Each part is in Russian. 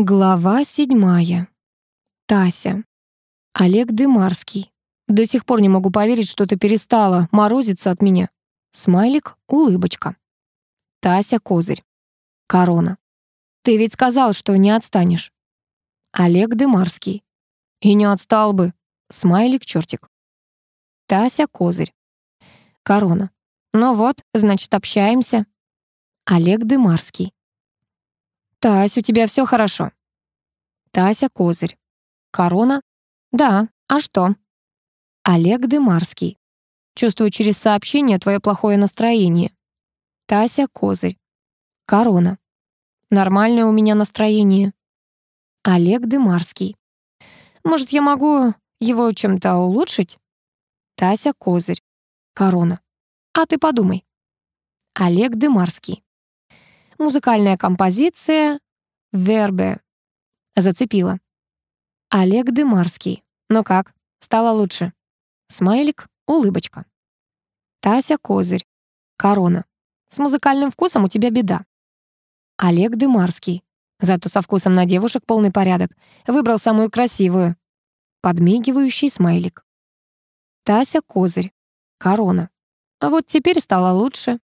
Глава седьмая. Тася. Олег Дымарский. До сих пор не могу поверить, что ты перестала морозиться от меня. Смайлик, улыбочка. Тася Козырь. Корона. Ты ведь сказал, что не отстанешь. Олег Дымарский. И не отстал бы. Смайлик, чертик. Тася Козырь. Корона. Ну вот, значит, общаемся. Олег Дымарский. «Тась, у тебя все хорошо». Тася Козырь. Корона? Да, а что? Олег Дымарский. Чувствую через сообщение твое плохое настроение. Тася Козырь. Корона. Нормальное у меня настроение. Олег Дымарский. Может, я могу его чем-то улучшить? Тася Козырь. Корона. А ты подумай. Олег Дымарский. Музыкальная композиция «Вербе». Зацепила. Олег Дымарский. Ну как, стало лучше? Смайлик, улыбочка. Тася Козырь. Корона. С музыкальным вкусом у тебя беда. Олег Дымарский. Зато со вкусом на девушек полный порядок. Выбрал самую красивую. Подмигивающий смайлик. Тася Козырь. Корона. А вот теперь стало лучше.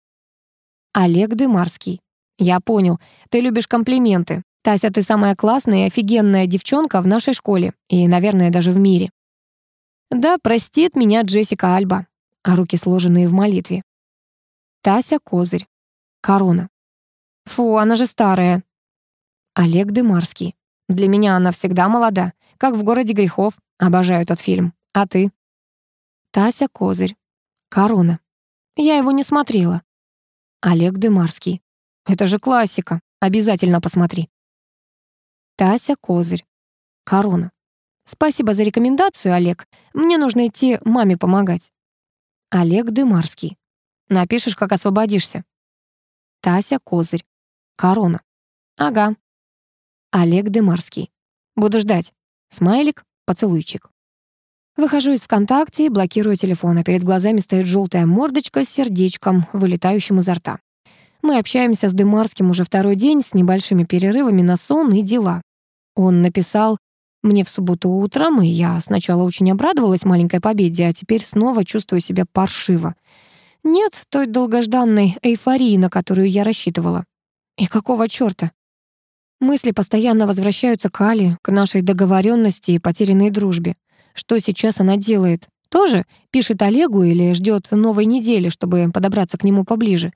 Олег Дымарский. «Я понял. Ты любишь комплименты. Тася, ты самая классная и офигенная девчонка в нашей школе. И, наверное, даже в мире». «Да, простит меня Джессика Альба», а руки сложенные в молитве. Тася Козырь. Корона. Фу, она же старая. Олег Дымарский. Для меня она всегда молода, как в «Городе грехов». Обожаю этот фильм. А ты? Тася Козырь. Корона. Я его не смотрела. Олег Дымарский. Это же классика. Обязательно посмотри. Тася Козырь. Корона. Спасибо за рекомендацию, Олег. Мне нужно идти маме помогать. Олег Дымарский. Напишешь, как освободишься. Тася Козырь. Корона. Ага. Олег Дымарский. Буду ждать. Смайлик, поцелуйчик. Выхожу из ВКонтакте и блокирую телефон, а перед глазами стоит желтая мордочка с сердечком, вылетающим изо рта. Мы общаемся с Дымарским уже второй день с небольшими перерывами на сон и дела. Он написал мне в субботу утром, и я сначала очень обрадовалась маленькой победе, а теперь снова чувствую себя паршиво. Нет той долгожданной эйфории, на которую я рассчитывала. И какого чёрта? Мысли постоянно возвращаются к Али, к нашей договоренности и потерянной дружбе. Что сейчас она делает? Тоже пишет Олегу или ждет новой недели, чтобы подобраться к нему поближе?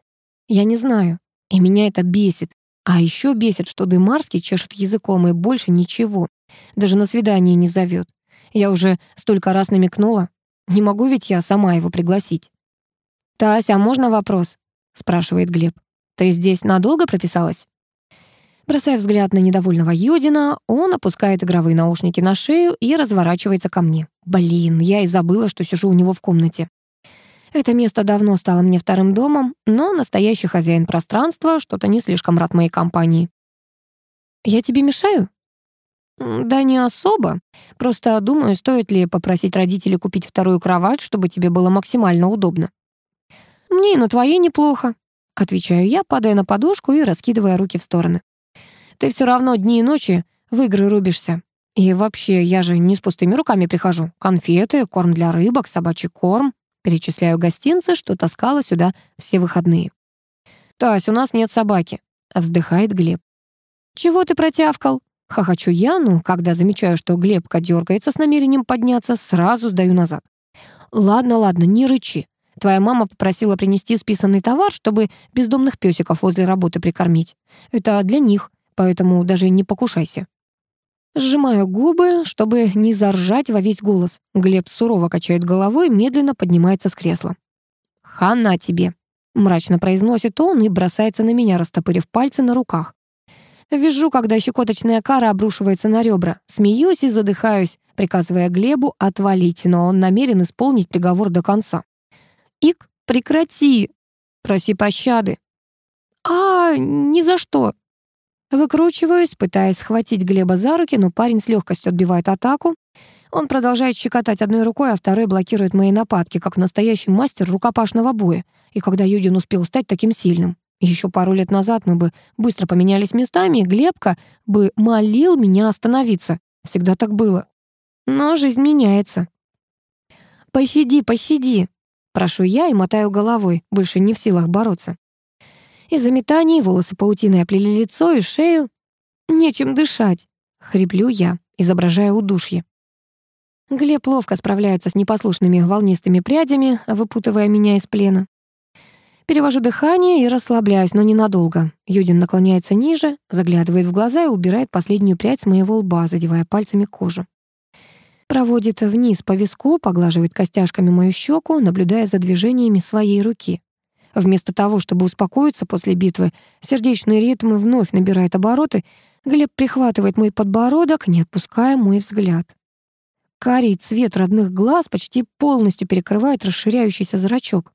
Я не знаю, и меня это бесит. А еще бесит, что Дымарский чешет языком и больше ничего. Даже на свидание не зовет. Я уже столько раз намекнула. Не могу ведь я сама его пригласить. «Тася, а можно вопрос?» — спрашивает Глеб. «Ты здесь надолго прописалась?» Бросая взгляд на недовольного Юдина, он опускает игровые наушники на шею и разворачивается ко мне. Блин, я и забыла, что сижу у него в комнате. Это место давно стало мне вторым домом, но настоящий хозяин пространства что-то не слишком рад моей компании. «Я тебе мешаю?» «Да не особо. Просто думаю, стоит ли попросить родителей купить вторую кровать, чтобы тебе было максимально удобно». «Мне и на твоей неплохо», — отвечаю я, падая на подушку и раскидывая руки в стороны. «Ты все равно дни и ночи в игры рубишься. И вообще, я же не с пустыми руками прихожу. Конфеты, корм для рыбок, собачий корм. Перечисляю гостинцы, что таскала сюда все выходные. «Тась, у нас нет собаки», — вздыхает Глеб. «Чего ты протявкал?» Хохочу я, но когда замечаю, что Глебка дергается с намерением подняться, сразу сдаю назад. «Ладно, ладно, не рычи. Твоя мама попросила принести списанный товар, чтобы бездомных песиков возле работы прикормить. Это для них, поэтому даже не покушайся». Сжимаю губы, чтобы не заржать во весь голос. Глеб сурово качает головой, медленно поднимается с кресла. «Хана тебе!» — мрачно произносит он и бросается на меня, растопырив пальцы на руках. Вижу, когда щекоточная кара обрушивается на ребра. Смеюсь и задыхаюсь, приказывая Глебу отвалить, но он намерен исполнить приговор до конца. «Ик, прекрати! Проси пощады!» «А, ни за что!» Выкручиваюсь, пытаясь схватить Глеба за руки, но парень с легкостью отбивает атаку. Он продолжает щекотать одной рукой, а второй блокирует мои нападки, как настоящий мастер рукопашного боя. И когда Юдин успел стать таким сильным? Еще пару лет назад мы бы быстро поменялись местами, и Глебка бы молил меня остановиться. Всегда так было. Но жизнь меняется. «Пощади, пощади!» Прошу я и мотаю головой, больше не в силах бороться. Из-за метаний волосы паутиной оплели лицо и шею. Нечем дышать. Хриплю я, изображая удушье. Глеб ловко справляется с непослушными волнистыми прядями, выпутывая меня из плена. Перевожу дыхание и расслабляюсь, но ненадолго. Юдин наклоняется ниже, заглядывает в глаза и убирает последнюю прядь с моего лба, задевая пальцами кожу. Проводит вниз по виску, поглаживает костяшками мою щеку, наблюдая за движениями своей руки. Вместо того, чтобы успокоиться после битвы, сердечный ритм вновь набирает обороты, Глеб прихватывает мой подбородок, не отпуская мой взгляд. Карий цвет родных глаз почти полностью перекрывает расширяющийся зрачок.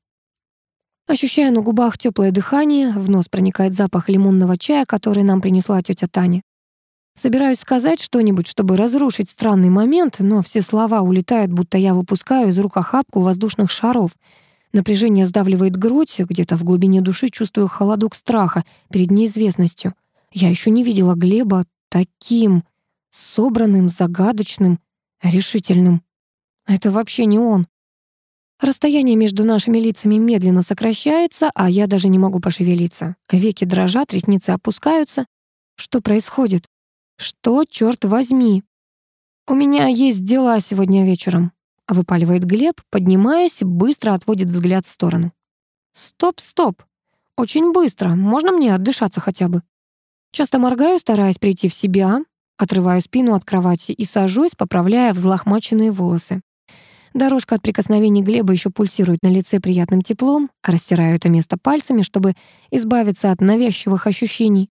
Ощущая на губах теплое дыхание, в нос проникает запах лимонного чая, который нам принесла тетя Таня. Собираюсь сказать что-нибудь, чтобы разрушить странный момент, но все слова улетают, будто я выпускаю из рук охапку воздушных шаров — Напряжение сдавливает грудь, где-то в глубине души чувствую холодок страха перед неизвестностью. Я еще не видела Глеба таким собранным, загадочным, решительным. Это вообще не он. Расстояние между нашими лицами медленно сокращается, а я даже не могу пошевелиться. Веки дрожат, ресницы опускаются. Что происходит? Что, черт возьми? У меня есть дела сегодня вечером выпаливает Глеб, поднимаясь, быстро отводит взгляд в сторону. Стоп, стоп. Очень быстро. Можно мне отдышаться хотя бы? Часто моргаю, стараясь прийти в себя, отрываю спину от кровати и сажусь, поправляя взлохмаченные волосы. Дорожка от прикосновений Глеба еще пульсирует на лице приятным теплом, растираю это место пальцами, чтобы избавиться от навязчивых ощущений.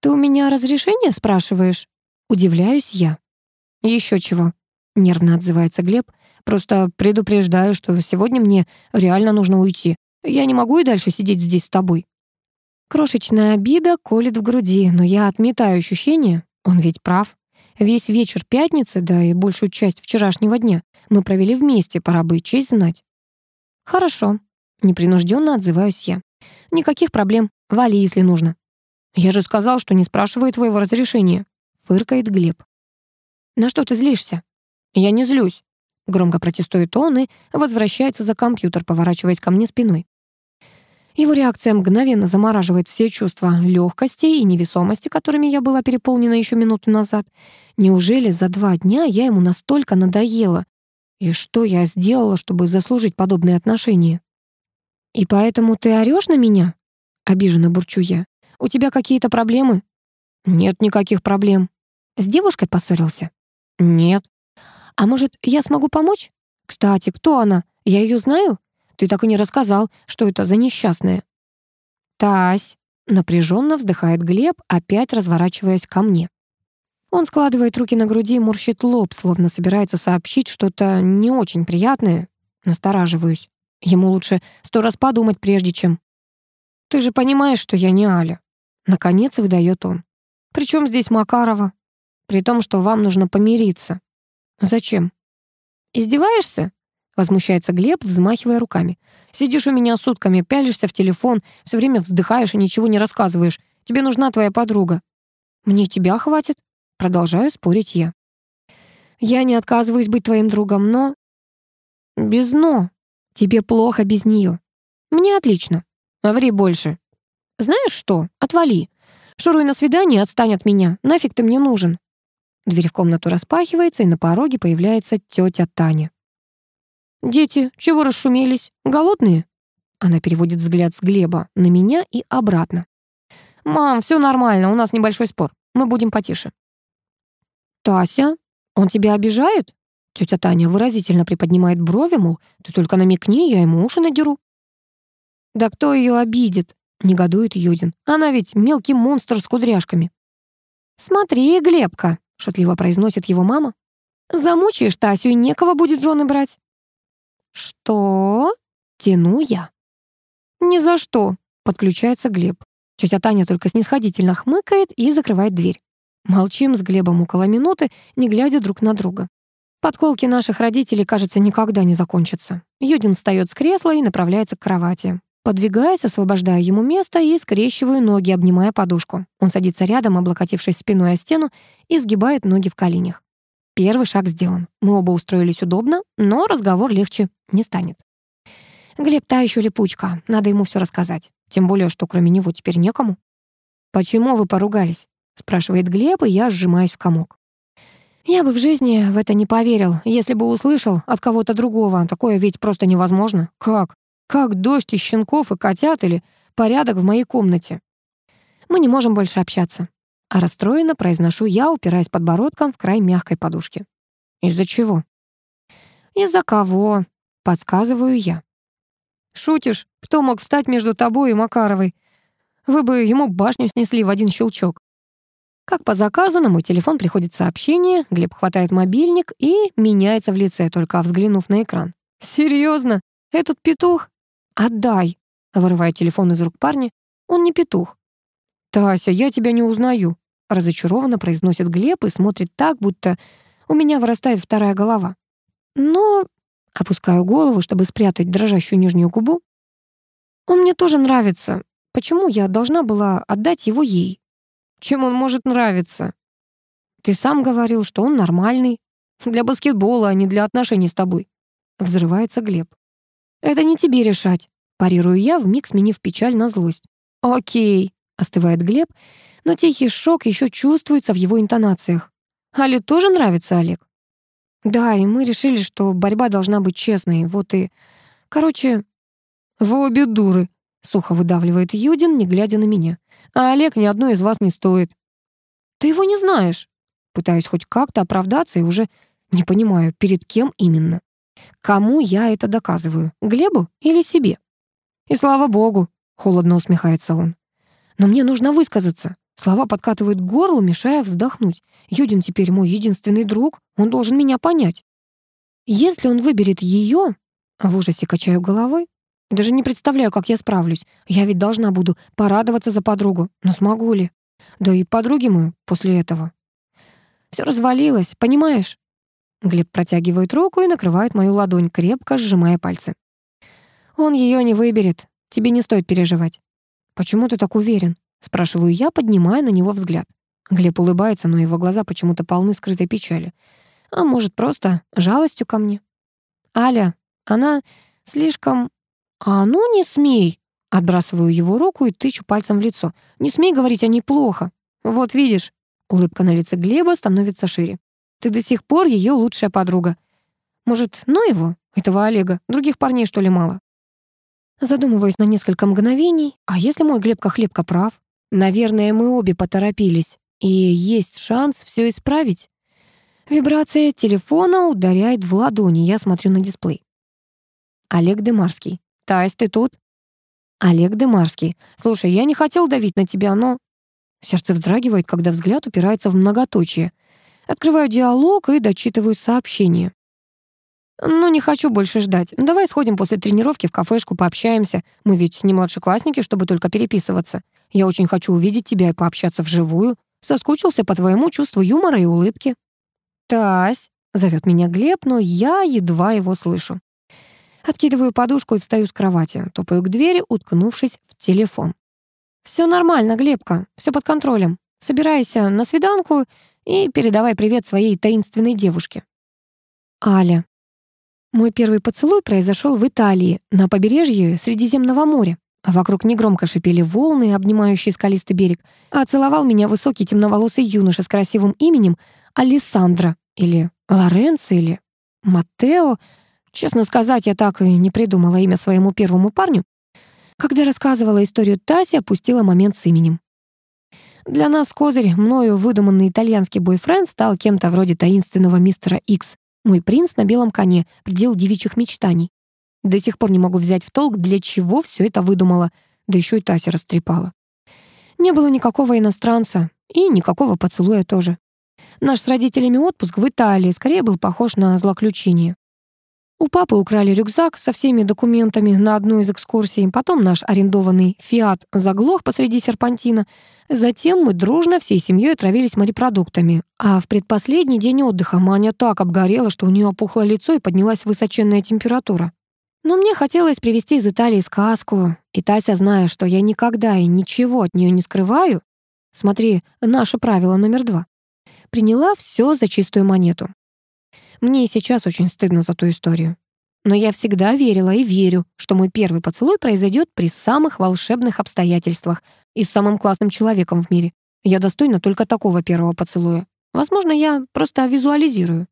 «Ты у меня разрешение спрашиваешь?» Удивляюсь я. Еще чего?» — нервно отзывается Глеб, Просто предупреждаю, что сегодня мне реально нужно уйти. Я не могу и дальше сидеть здесь с тобой». Крошечная обида колет в груди, но я отметаю ощущение, он ведь прав. Весь вечер пятницы, да и большую часть вчерашнего дня мы провели вместе, пора бы честь знать. «Хорошо», — непринужденно отзываюсь я. «Никаких проблем, вали, если нужно». «Я же сказал, что не спрашиваю твоего разрешения», — фыркает Глеб. «На что ты злишься?» «Я не злюсь. Громко протестует он и возвращается за компьютер, поворачиваясь ко мне спиной. Его реакция мгновенно замораживает все чувства легкости и невесомости, которыми я была переполнена еще минуту назад. Неужели за два дня я ему настолько надоела? И что я сделала, чтобы заслужить подобные отношения? «И поэтому ты орешь на меня?» — обиженно бурчу я. «У тебя какие-то проблемы?» «Нет никаких проблем». «С девушкой поссорился?» «Нет». А может, я смогу помочь? Кстати, кто она? Я ее знаю? Ты так и не рассказал, что это за несчастная. Тась, напряженно вздыхает Глеб, опять разворачиваясь ко мне. Он складывает руки на груди и морщит лоб, словно собирается сообщить что-то не очень приятное. Настораживаюсь. Ему лучше сто раз подумать, прежде чем... «Ты же понимаешь, что я не Аля?» Наконец выдает он. «Причем здесь Макарова? При том, что вам нужно помириться. «Зачем?» «Издеваешься?» — возмущается Глеб, взмахивая руками. «Сидишь у меня сутками, пялишься в телефон, все время вздыхаешь и ничего не рассказываешь. Тебе нужна твоя подруга». «Мне тебя хватит?» — продолжаю спорить я. «Я не отказываюсь быть твоим другом, но...» «Без «но». Тебе плохо без нее. Мне отлично. Ври больше. Знаешь что? Отвали. Шуруй на свидание, отстань от меня. Нафиг ты мне нужен. Дверь в комнату распахивается, и на пороге появляется тетя Таня. «Дети, чего расшумелись? Голодные?» Она переводит взгляд с Глеба на меня и обратно. «Мам, все нормально, у нас небольшой спор. Мы будем потише». «Тася, он тебя обижает?» Тетя Таня выразительно приподнимает брови, мол, ты только намекни, я ему уши надеру. «Да кто ее обидит?» — негодует Юдин. «Она ведь мелкий монстр с кудряшками». «Смотри, Глебка!» Шутливо произносит его мама. «Замучаешь Тасю, и некого будет жены брать». «Что?» — тяну я. «Ни за что», — подключается Глеб. Тетя Таня только снисходительно хмыкает и закрывает дверь. Молчим с Глебом около минуты, не глядя друг на друга. Подколки наших родителей, кажется, никогда не закончатся. Юдин встает с кресла и направляется к кровати. Подвигаясь, освобождаю ему место и скрещиваю ноги, обнимая подушку. Он садится рядом, облокотившись спиной о стену, и сгибает ноги в коленях. Первый шаг сделан. Мы оба устроились удобно, но разговор легче не станет. Глеб та еще липучка, надо ему все рассказать. Тем более, что кроме него теперь некому. «Почему вы поругались?» — спрашивает Глеб, и я сжимаюсь в комок. Я бы в жизни в это не поверил, если бы услышал от кого-то другого. Такое ведь просто невозможно. Как? Как дождь из щенков и котят или порядок в моей комнате? Мы не можем больше общаться. А расстроенно произношу я, упираясь подбородком в край мягкой подушки. Из-за чего? Из-за кого? Подсказываю я. Шутишь? Кто мог встать между тобой и Макаровой? Вы бы ему башню снесли в один щелчок. Как по заказу, на мой телефон приходит сообщение, Глеб хватает мобильник и меняется в лице, только взглянув на экран. «Серьезно? Этот петух? Отдай!» Вырываю телефон из рук парня. «Он не петух». «Тася, я тебя не узнаю», разочарованно произносит Глеб и смотрит так, будто у меня вырастает вторая голова. Но опускаю голову, чтобы спрятать дрожащую нижнюю губу. Он мне тоже нравится. Почему я должна была отдать его ей? Чем он может нравиться? Ты сам говорил, что он нормальный. Для баскетбола, а не для отношений с тобой. Взрывается Глеб. Это не тебе решать. Парирую я, вмиг сменив печаль на злость. Окей, остывает Глеб, но тихий шок еще чувствуется в его интонациях. Але тоже нравится Олег? Да, и мы решили, что борьба должна быть честной. Вот и... Короче, вы обе дуры, сухо выдавливает Юдин, не глядя на меня а Олег ни одной из вас не стоит. Ты его не знаешь. Пытаюсь хоть как-то оправдаться и уже не понимаю, перед кем именно. Кому я это доказываю, Глебу или себе? И слава богу, холодно усмехается он. Но мне нужно высказаться. Слова подкатывают к горлу, мешая вздохнуть. Юдин теперь мой единственный друг, он должен меня понять. Если он выберет ее, в ужасе качаю головой, даже не представляю, как я справлюсь. Я ведь должна буду порадоваться за подругу. Но смогу ли? Да и подруги мы после этого. Все развалилось, понимаешь? Глеб протягивает руку и накрывает мою ладонь, крепко сжимая пальцы. Он ее не выберет. Тебе не стоит переживать. Почему ты так уверен? Спрашиваю я, поднимая на него взгляд. Глеб улыбается, но его глаза почему-то полны скрытой печали. А может, просто жалостью ко мне. Аля, она слишком «А ну не смей!» Отбрасываю его руку и тычу пальцем в лицо. «Не смей говорить о ней плохо. Вот видишь». Улыбка на лице Глеба становится шире. «Ты до сих пор ее лучшая подруга. Может, ну его, этого Олега? Других парней, что ли, мало?» Задумываюсь на несколько мгновений. А если мой Глебка-хлебка прав? Наверное, мы обе поторопились. И есть шанс все исправить. Вибрация телефона ударяет в ладони. Я смотрю на дисплей. Олег Демарский. «Тайс, ты тут?» «Олег Демарский. Слушай, я не хотел давить на тебя, но...» Сердце вздрагивает, когда взгляд упирается в многоточие. Открываю диалог и дочитываю сообщение. «Ну, не хочу больше ждать. Давай сходим после тренировки в кафешку, пообщаемся. Мы ведь не младшеклассники, чтобы только переписываться. Я очень хочу увидеть тебя и пообщаться вживую. Соскучился по твоему чувству юмора и улыбки». «Тась», — зовет меня Глеб, но я едва его слышу. Откидываю подушку и встаю с кровати, топаю к двери, уткнувшись в телефон. Все нормально, Глебка, все под контролем. Собирайся на свиданку и передавай привет своей таинственной девушке. Аля. Мой первый поцелуй произошел в Италии, на побережье Средиземного моря. А вокруг негромко шипели волны, обнимающие скалистый берег, а целовал меня высокий темноволосый юноша с красивым именем Алессандро или Лоренцо или Маттео — Честно сказать, я так и не придумала имя своему первому парню. Когда рассказывала историю Таси, опустила момент с именем. Для нас козырь, мною выдуманный итальянский бойфренд, стал кем-то вроде таинственного мистера Икс. Мой принц на белом коне, предел девичьих мечтаний. До сих пор не могу взять в толк, для чего все это выдумала, да еще и Тася растрепала. Не было никакого иностранца и никакого поцелуя тоже. Наш с родителями отпуск в Италии скорее был похож на злоключение. У папы украли рюкзак со всеми документами на одну из экскурсий. Потом наш арендованный «Фиат» заглох посреди серпантина. Затем мы дружно всей семьей отравились морепродуктами. А в предпоследний день отдыха Маня так обгорела, что у нее опухло лицо и поднялась высоченная температура. Но мне хотелось привезти из Италии сказку, и Тася, зная, что я никогда и ничего от нее не скрываю, смотри, наше правило номер два, приняла все за чистую монету. Мне и сейчас очень стыдно за ту историю. Но я всегда верила и верю, что мой первый поцелуй произойдет при самых волшебных обстоятельствах и с самым классным человеком в мире. Я достойна только такого первого поцелуя. Возможно, я просто визуализирую.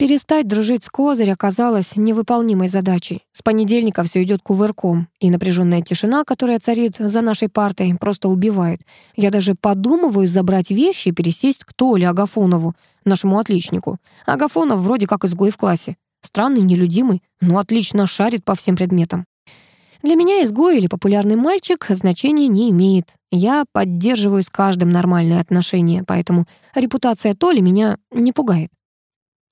Перестать дружить с Козырь оказалось невыполнимой задачей. С понедельника все идет кувырком, и напряженная тишина, которая царит за нашей партой, просто убивает. Я даже подумываю забрать вещи и пересесть к Толе Агафонову, нашему отличнику. Агафонов вроде как изгой в классе. Странный, нелюдимый, но отлично шарит по всем предметам. Для меня изгой или популярный мальчик значения не имеет. Я поддерживаю с каждым нормальные отношения, поэтому репутация Толи меня не пугает.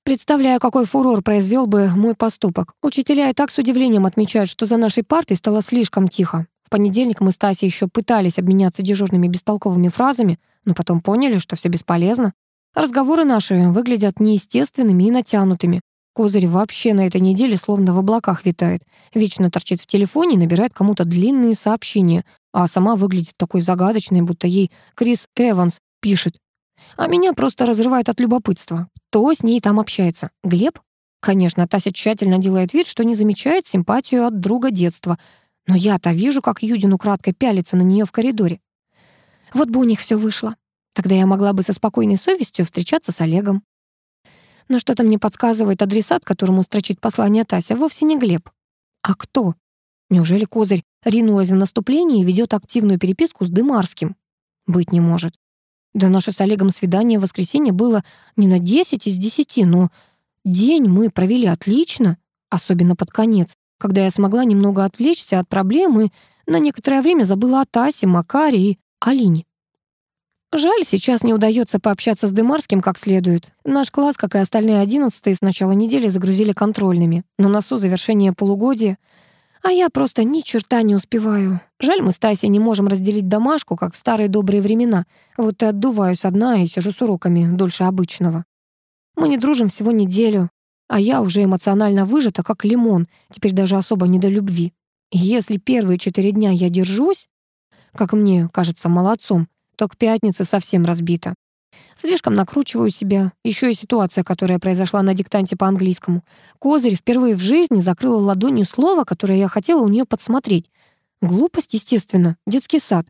Представляю, какой фурор произвел бы мой поступок. Учителя и так с удивлением отмечают, что за нашей партой стало слишком тихо. В понедельник мы с Тасей еще пытались обменяться дежурными бестолковыми фразами, но потом поняли, что все бесполезно. Разговоры наши выглядят неестественными и натянутыми. Козырь вообще на этой неделе словно в облаках витает. Вечно торчит в телефоне и набирает кому-то длинные сообщения, а сама выглядит такой загадочной, будто ей Крис Эванс пишет. А меня просто разрывает от любопытства. Кто с ней там общается? Глеб? Конечно, Тася тщательно делает вид, что не замечает симпатию от друга детства. Но я-то вижу, как Юдин украдкой пялится на нее в коридоре. Вот бы у них все вышло. Тогда я могла бы со спокойной совестью встречаться с Олегом. Но что-то мне подсказывает адресат, которому строчит послание Тася, вовсе не Глеб. А кто? Неужели Козырь ринулась в наступление и ведет активную переписку с Дымарским? Быть не может. Да наше с Олегом свидание в воскресенье было не на 10 из 10, но день мы провели отлично, особенно под конец, когда я смогла немного отвлечься от проблем и на некоторое время забыла о Тасе, Макаре и Алине. Жаль, сейчас не удается пообщаться с Дымарским как следует. Наш класс, как и остальные одиннадцатые, с начала недели загрузили контрольными. На носу завершение полугодия. А я просто ни черта не успеваю. Жаль, мы с Тасей не можем разделить домашку, как в старые добрые времена. Вот и отдуваюсь одна и сижу с уроками дольше обычного. Мы не дружим всего неделю, а я уже эмоционально выжата, как лимон, теперь даже особо не до любви. Если первые четыре дня я держусь, как мне кажется, молодцом, то к пятнице совсем разбита. Слишком накручиваю себя. Еще и ситуация, которая произошла на диктанте по английскому. Козырь впервые в жизни закрыла ладонью слово, которое я хотела у нее подсмотреть. Глупость, естественно, детский сад.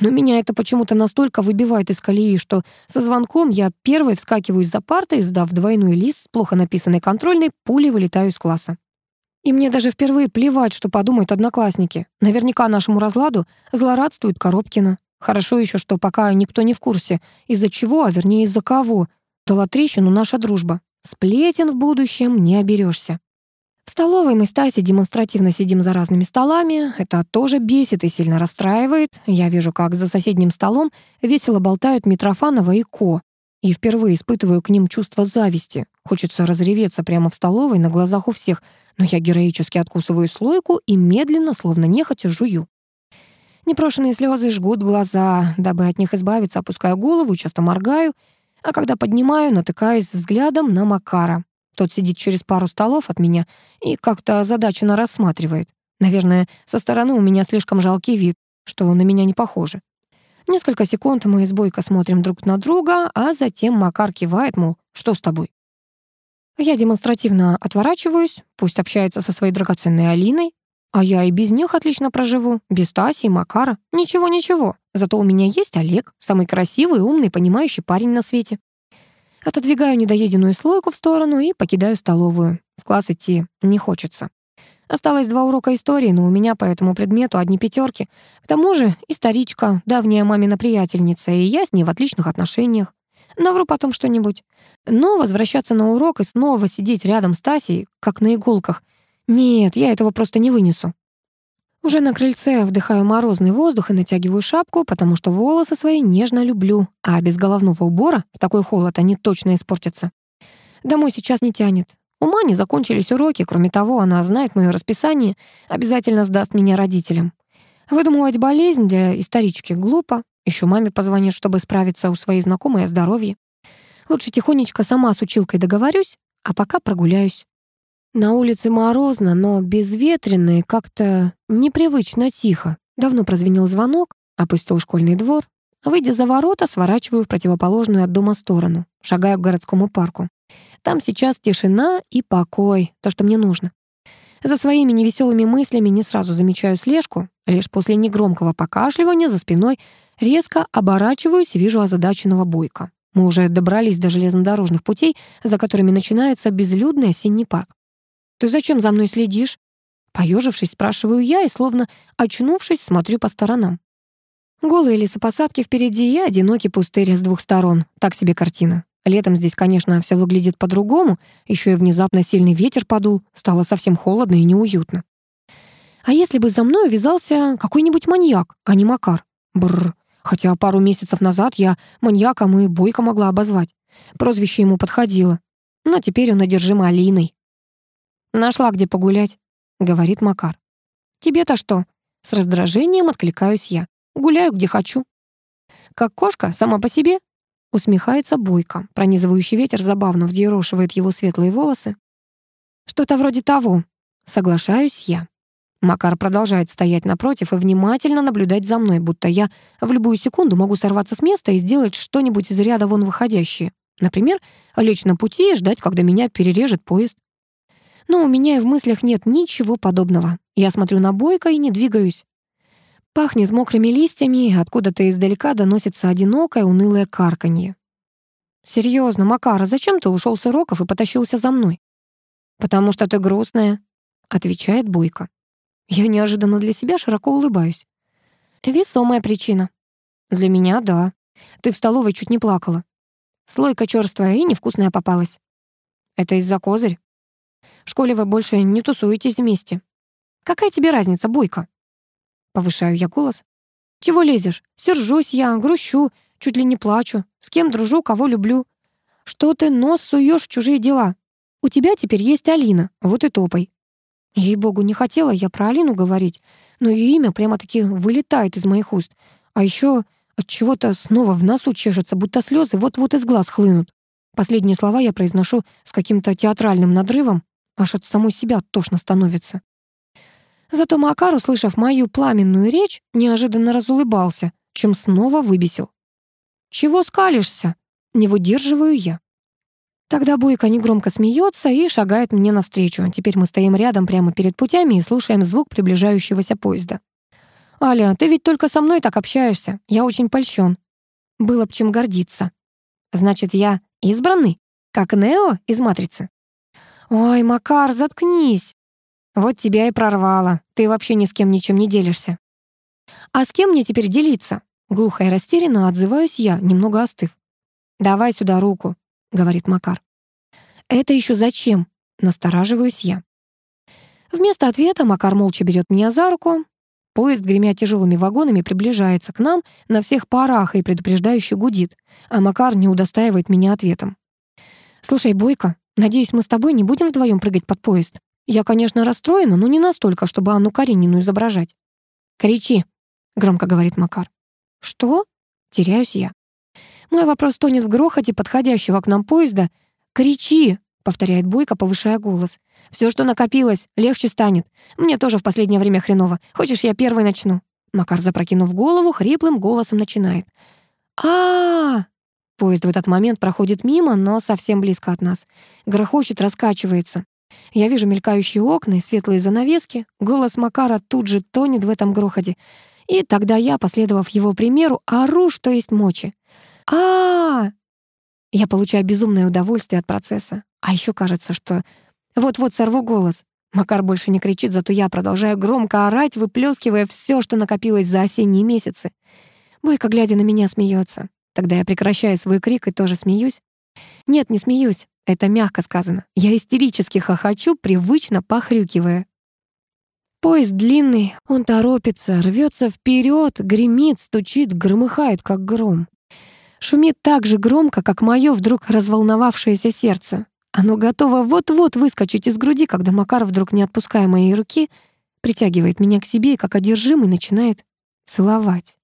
Но меня это почему-то настолько выбивает из колеи, что со звонком я первой вскакиваю из-за парты, сдав двойной лист с плохо написанной контрольной, пулей вылетаю из класса. И мне даже впервые плевать, что подумают одноклассники. Наверняка нашему разладу злорадствует Коробкина. Хорошо еще, что пока никто не в курсе, из-за чего, а вернее из-за кого. Дала трещину наша дружба. Сплетен в будущем не оберешься. В столовой мы с Тасей демонстративно сидим за разными столами. Это тоже бесит и сильно расстраивает. Я вижу, как за соседним столом весело болтают Митрофанова и Ко. И впервые испытываю к ним чувство зависти. Хочется разреветься прямо в столовой на глазах у всех, но я героически откусываю слойку и медленно, словно нехотя, жую. Непрошенные слезы жгут глаза, дабы от них избавиться, опускаю голову, часто моргаю, а когда поднимаю, натыкаюсь взглядом на Макара. Тот сидит через пару столов от меня и как-то озадаченно рассматривает. Наверное, со стороны у меня слишком жалкий вид, что на меня не похоже. Несколько секунд мы с Бойко смотрим друг на друга, а затем Макар кивает, мол, что с тобой? Я демонстративно отворачиваюсь, пусть общается со своей драгоценной Алиной, а я и без них отлично проживу, без Таси и Макара. Ничего-ничего. Зато у меня есть Олег, самый красивый, умный, понимающий парень на свете. Отодвигаю недоеденную слойку в сторону и покидаю столовую. В класс идти не хочется. Осталось два урока истории, но у меня по этому предмету одни пятерки. К тому же историчка, давняя мамина приятельница, и я с ней в отличных отношениях. Навру потом что-нибудь. Но возвращаться на урок и снова сидеть рядом с Тасей, как на иголках, нет, я этого просто не вынесу. Уже на крыльце вдыхаю морозный воздух и натягиваю шапку, потому что волосы свои нежно люблю, а без головного убора в такой холод они точно испортятся. Домой сейчас не тянет. У Мани закончились уроки, кроме того, она знает мое расписание, обязательно сдаст меня родителям. Выдумывать болезнь для исторички глупо. Еще маме позвонит, чтобы справиться у своей знакомой о здоровье. Лучше тихонечко сама с училкой договорюсь, а пока прогуляюсь. На улице морозно, но безветренно и как-то непривычно тихо. Давно прозвенел звонок, опустил школьный двор. Выйдя за ворота, сворачиваю в противоположную от дома сторону, шагаю к городскому парку. Там сейчас тишина и покой, то, что мне нужно. За своими невеселыми мыслями не сразу замечаю слежку, лишь после негромкого покашливания за спиной резко оборачиваюсь и вижу озадаченного бойка. Мы уже добрались до железнодорожных путей, за которыми начинается безлюдный осенний парк. «Ты зачем за мной следишь?» Поежившись, спрашиваю я и, словно очнувшись, смотрю по сторонам. Голые лесопосадки впереди и одинокий пустырь с двух сторон. Так себе картина. Летом здесь, конечно, все выглядит по-другому, еще и внезапно сильный ветер подул, стало совсем холодно и неуютно. А если бы за мной увязался какой-нибудь маньяк, а не Макар? Бррр. Хотя пару месяцев назад я маньяком и бойко могла обозвать. Прозвище ему подходило. Но теперь он одержим Алиной. «Нашла, где погулять», — говорит Макар. «Тебе-то что?» С раздражением откликаюсь я. «Гуляю, где хочу». «Как кошка, сама по себе?» Усмехается Бойко. Пронизывающий ветер забавно взъерошивает его светлые волосы. «Что-то вроде того», — соглашаюсь я. Макар продолжает стоять напротив и внимательно наблюдать за мной, будто я в любую секунду могу сорваться с места и сделать что-нибудь из ряда вон выходящее. Например, лечь на пути и ждать, когда меня перережет поезд. Но у меня и в мыслях нет ничего подобного. Я смотрю на Бойко и не двигаюсь. Пахнет мокрыми листьями, откуда-то издалека доносится одинокое, унылое карканье. «Серьезно, Макара, зачем ты ушел с уроков и потащился за мной?» «Потому что ты грустная», — отвечает Бойко. Я неожиданно для себя широко улыбаюсь. «Весомая причина». «Для меня — да. Ты в столовой чуть не плакала. Слойка чёрствая и невкусная попалась». «Это из-за козырь?» В школе вы больше не тусуетесь вместе. Какая тебе разница, Бойко?» Повышаю я голос. «Чего лезешь? Сержусь я, грущу, чуть ли не плачу. С кем дружу, кого люблю. Что ты нос суешь в чужие дела? У тебя теперь есть Алина, вот и топай». Ей-богу, не хотела я про Алину говорить, но ее имя прямо-таки вылетает из моих уст. А еще от чего-то снова в носу чешется, будто слезы вот-вот из глаз хлынут. Последние слова я произношу с каким-то театральным надрывом, аж от самой себя тошно становится. Зато Макар, услышав мою пламенную речь, неожиданно разулыбался, чем снова выбесил. «Чего скалишься?» Не выдерживаю я. Тогда Бойко негромко смеется и шагает мне навстречу. Теперь мы стоим рядом прямо перед путями и слушаем звук приближающегося поезда. «Аля, ты ведь только со мной так общаешься. Я очень польщен. Было б чем гордиться. Значит, я избранный, как Нео из «Матрицы». «Ой, Макар, заткнись!» «Вот тебя и прорвало. Ты вообще ни с кем ничем не делишься». «А с кем мне теперь делиться?» Глухо и растерянно отзываюсь я, немного остыв. «Давай сюда руку», — говорит Макар. «Это еще зачем?» — настораживаюсь я. Вместо ответа Макар молча берет меня за руку. Поезд, гремя тяжелыми вагонами, приближается к нам на всех парах и предупреждающе гудит, а Макар не удостаивает меня ответом. «Слушай, Бойко, Надеюсь, мы с тобой не будем вдвоем прыгать под поезд. Я, конечно, расстроена, но не настолько, чтобы Анну Каренину изображать. «Кричи», — громко говорит Макар. «Что?» — теряюсь я. Мой вопрос тонет в грохоте подходящего к нам поезда. «Кричи!» — повторяет Бойко, повышая голос. «Все, что накопилось, легче станет. Мне тоже в последнее время хреново. Хочешь, я первый начну?» Макар, запрокинув голову, хриплым голосом начинает. а, -а, -а Поезд в этот момент проходит мимо, но совсем близко от нас. Грохочет, раскачивается. Я вижу мелькающие окна и светлые занавески. Голос Макара тут же тонет в этом грохоте. И тогда я, последовав его примеру, ору, что есть мочи. а, -а, -а Я получаю безумное удовольствие от процесса. А еще кажется, что вот-вот сорву голос. Макар больше не кричит, зато я продолжаю громко орать, выплескивая все, что накопилось за осенние месяцы. Бойко, глядя на меня, смеется. Тогда я прекращаю свой крик и тоже смеюсь. Нет, не смеюсь. Это мягко сказано. Я истерически хохочу, привычно похрюкивая. Поезд длинный, он торопится, рвется вперед, гремит, стучит, громыхает, как гром. Шумит так же громко, как мое вдруг разволновавшееся сердце. Оно готово вот-вот выскочить из груди, когда Макар, вдруг не отпуская моей руки, притягивает меня к себе и, как одержимый, начинает целовать.